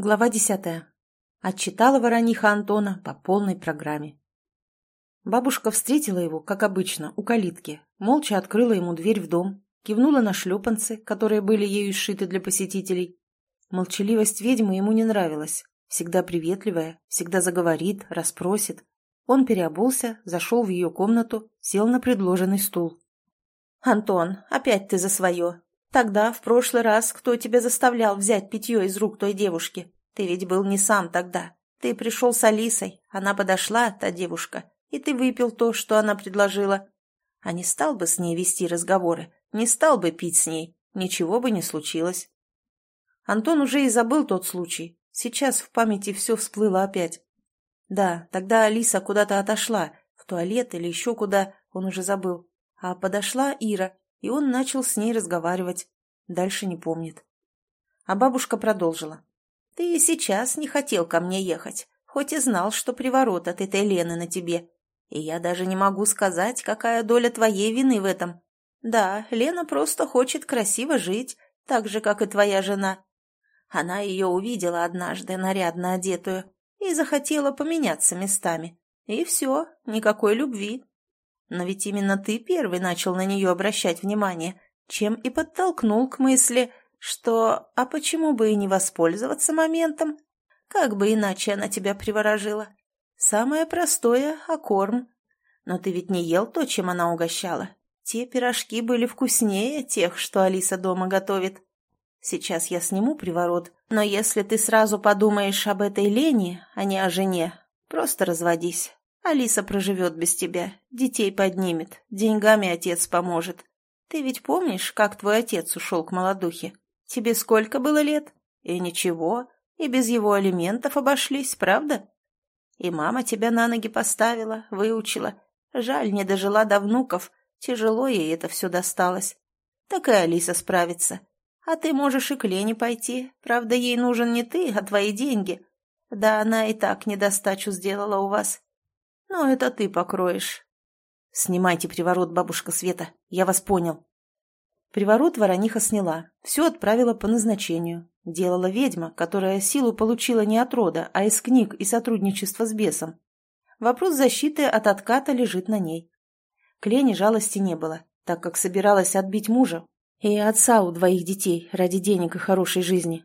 Глава десятая. Отчитала ворониха Антона по полной программе. Бабушка встретила его, как обычно, у калитки, молча открыла ему дверь в дом, кивнула на шлепанцы, которые были ею сшиты для посетителей. Молчаливость ведьмы ему не нравилась. Всегда приветливая, всегда заговорит, расспросит. Он переобулся, зашел в ее комнату, сел на предложенный стул. «Антон, опять ты за свое. Тогда, в прошлый раз, кто тебя заставлял взять питье из рук той девушки? Ты ведь был не сам тогда. Ты пришел с Алисой, она подошла, та девушка, и ты выпил то, что она предложила. А не стал бы с ней вести разговоры, не стал бы пить с ней, ничего бы не случилось. Антон уже и забыл тот случай. Сейчас в памяти все всплыло опять. Да, тогда Алиса куда-то отошла, в туалет или еще куда, он уже забыл. А подошла Ира, и он начал с ней разговаривать. Дальше не помнит. А бабушка продолжила. «Ты сейчас не хотел ко мне ехать, хоть и знал, что приворот от этой Лены на тебе. И я даже не могу сказать, какая доля твоей вины в этом. Да, Лена просто хочет красиво жить, так же, как и твоя жена. Она ее увидела однажды, нарядно одетую, и захотела поменяться местами. И все, никакой любви, но ведь именно ты первый начал на нее обращать внимание, чем и подтолкнул к мысли, что «а почему бы и не воспользоваться моментом? Как бы иначе она тебя приворожила? Самое простое — а корм. Но ты ведь не ел то, чем она угощала. Те пирожки были вкуснее тех, что Алиса дома готовит. Сейчас я сниму приворот, но если ты сразу подумаешь об этой Лене, а не о жене, просто разводись. Алиса проживет без тебя, детей поднимет, деньгами отец поможет. Ты ведь помнишь, как твой отец ушел к молодухе? Тебе сколько было лет? И ничего, и без его алиментов обошлись, правда? И мама тебя на ноги поставила, выучила. Жаль, не дожила до внуков, тяжело ей это все досталось. Так и Алиса справится. А ты можешь и к Лене пойти, правда, ей нужен не ты, а твои деньги. Да она и так недостачу сделала у вас. Но это ты покроешь. Снимайте приворот, бабушка Света, я вас понял. Приворот ворониха сняла, все отправила по назначению. Делала ведьма, которая силу получила не от рода, а из книг и сотрудничества с бесом. Вопрос защиты от отката лежит на ней. К Лене жалости не было, так как собиралась отбить мужа и отца у двоих детей ради денег и хорошей жизни.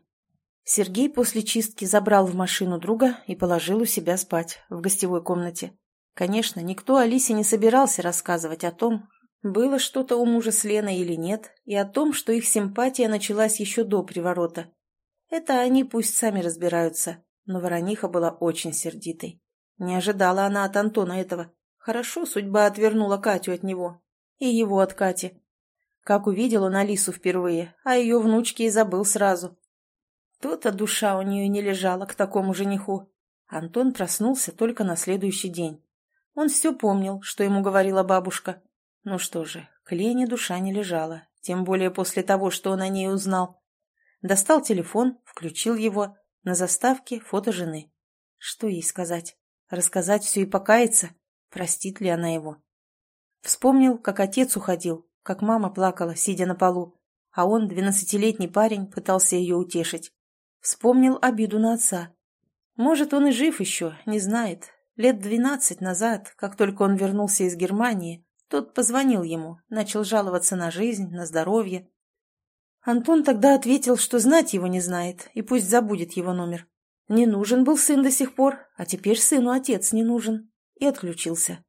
Сергей после чистки забрал в машину друга и положил у себя спать в гостевой комнате. Конечно, никто Алисе не собирался рассказывать о том, было что-то у мужа с Леной или нет, и о том, что их симпатия началась еще до приворота. Это они пусть сами разбираются, но Ворониха была очень сердитой. Не ожидала она от Антона этого. Хорошо судьба отвернула Катю от него. И его от Кати. Как увидел он Алису впервые, а ее внучки и забыл сразу. То-то душа у нее не лежала к такому жениху. Антон проснулся только на следующий день. Он все помнил, что ему говорила бабушка. Ну что же, к Лене душа не лежала, тем более после того, что он о ней узнал. Достал телефон, включил его, на заставке фото жены. Что ей сказать? Рассказать все и покаяться? Простит ли она его? Вспомнил, как отец уходил, как мама плакала, сидя на полу, а он, двенадцатилетний парень, пытался ее утешить. Вспомнил обиду на отца. Может, он и жив еще, не знает, Лет двенадцать назад, как только он вернулся из Германии, тот позвонил ему, начал жаловаться на жизнь, на здоровье. Антон тогда ответил, что знать его не знает, и пусть забудет его номер. Не нужен был сын до сих пор, а теперь сыну отец не нужен. И отключился.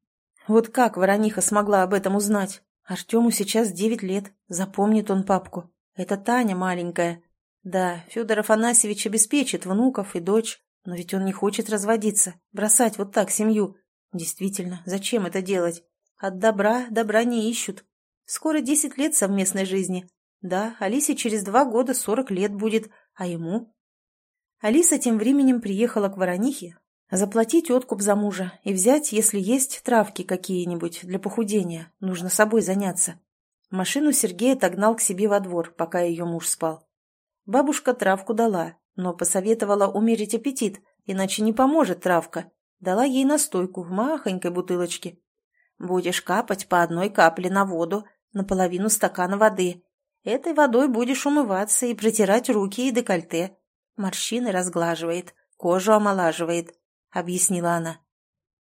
Вот как Ворониха смогла об этом узнать? Артему сейчас девять лет, запомнит он папку. Это Таня маленькая. Да, Федор Афанасьевич обеспечит внуков и дочь, но ведь он не хочет разводиться, бросать вот так семью. Действительно, зачем это делать? От добра добра не ищут. Скоро десять лет совместной жизни. Да, Алисе через два года сорок лет будет, а ему? Алиса тем временем приехала к Воронихе заплатить откуп за мужа и взять, если есть травки какие-нибудь для похудения. Нужно собой заняться. Машину Сергей отогнал к себе во двор, пока ее муж спал. Бабушка травку дала, но посоветовала умерить аппетит, иначе не поможет травка. Дала ей настойку в махонькой бутылочке. Будешь капать по одной капле на воду, на половину стакана воды. Этой водой будешь умываться и протирать руки и декольте. морщины разглаживает, кожу омолаживает», — объяснила она.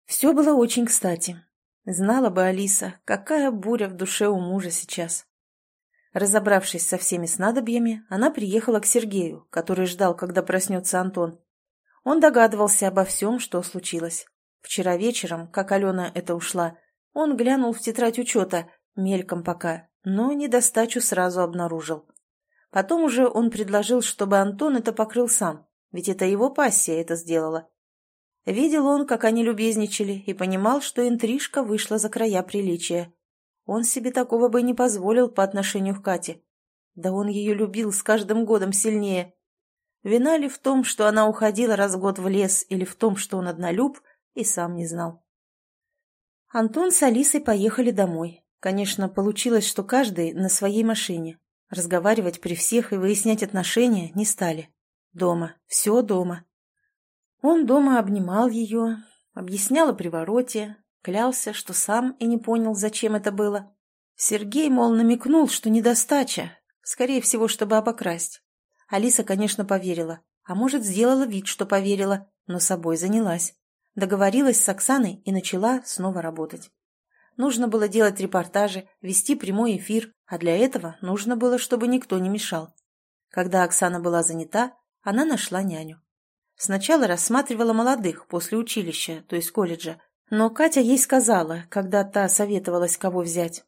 Все было очень кстати. Знала бы Алиса, какая буря в душе у мужа сейчас. Разобравшись со всеми снадобьями, она приехала к Сергею, который ждал, когда проснется Антон. Он догадывался обо всем, что случилось. Вчера вечером, как Алена это ушла, он глянул в тетрадь учета, мельком пока, но недостачу сразу обнаружил. Потом уже он предложил, чтобы Антон это покрыл сам, ведь это его пассия это сделала. Видел он, как они любезничали, и понимал, что интрижка вышла за края приличия. Он себе такого бы не позволил по отношению к Кате. Да он ее любил с каждым годом сильнее. Вина ли в том, что она уходила раз в год в лес, или в том, что он однолюб, и сам не знал. Антон с Алисой поехали домой. Конечно, получилось, что каждый на своей машине. Разговаривать при всех и выяснять отношения не стали. Дома, все дома. Он дома обнимал ее, объяснял о привороте, клялся, что сам и не понял, зачем это было. Сергей, мол, намекнул, что недостача, скорее всего, чтобы обокрасть. Алиса, конечно, поверила, а может, сделала вид, что поверила, но собой занялась. Договорилась с Оксаной и начала снова работать. Нужно было делать репортажи, вести прямой эфир, а для этого нужно было, чтобы никто не мешал. Когда Оксана была занята, она нашла няню. Сначала рассматривала молодых после училища, то есть колледжа, но Катя ей сказала, когда та советовалась, кого взять.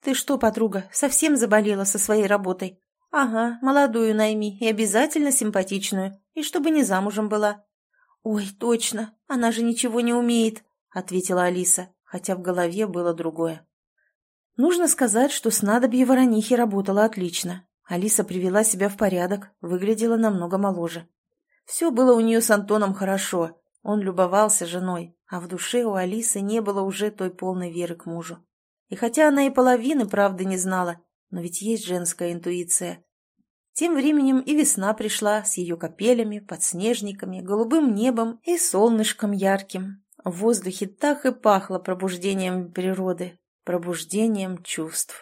«Ты что, подруга, совсем заболела со своей работой? Ага, молодую найми и обязательно симпатичную, и чтобы не замужем была». «Ой, точно, она же ничего не умеет», — ответила Алиса, хотя в голове было другое. Нужно сказать, что снадобье воронихи работало отлично. Алиса привела себя в порядок, выглядела намного моложе. Все было у нее с Антоном хорошо, он любовался женой, а в душе у Алисы не было уже той полной веры к мужу. И хотя она и половины правды не знала, но ведь есть женская интуиция. Тем временем и весна пришла с ее капелями, подснежниками, голубым небом и солнышком ярким. В воздухе так и пахло пробуждением природы, пробуждением чувств.